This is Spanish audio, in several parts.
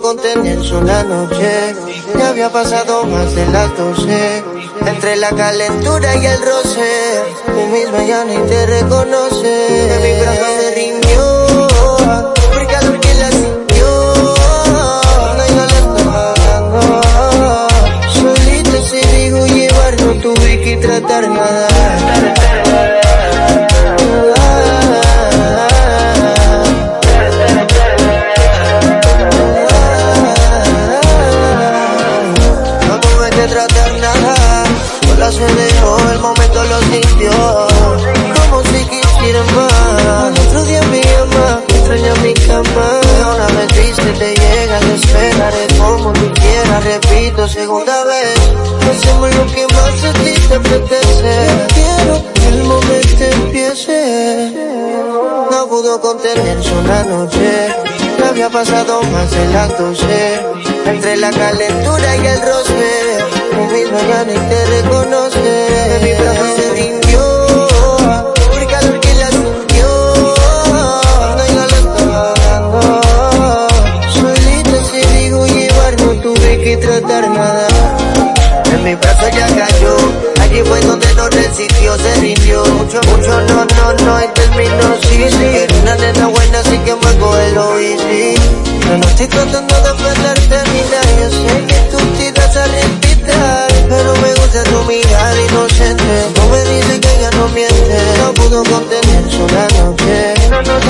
contenerse una noche. Ya había pasado más de las doce. Entre la calentura y el roce, tú misma ya ni te reconoce. Mi brazo se rindió, por calor que la sintió. No, yo le estaba dando. Solita se dijo llevar, no tuve que tratar nada. Se dejó, el momento lo sintió. Como si quisiera más. Otro día me llama, extraña mi cama. Una vez viste, te llega, te esperaré como tú quieras. Repito, segunda vez, hacemos lo que más a ti te apetece. Quiero que el momento empiece. No pudo contenerse una noche. Ya había pasado más de las doce. Entre la calentura y el roce. Tú mismo ya te reconoce. Mi brazo ya cayó. Allí fue donde no resistió, se rindió. Mucho, mucho, no, no, no, y terminó, sí, sí. Era una nena buena, así que me coge lo easy. Yo no estoy tratando de ni nada, yo sé que tú tiras a respirar. Pero me gusta tu mirada inocente. No me dice que ella no miente. No pudo contenerse una noche. No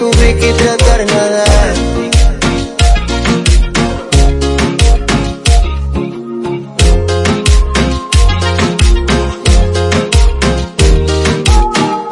to make it better.